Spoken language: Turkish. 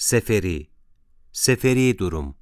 Seferi, seferi durum.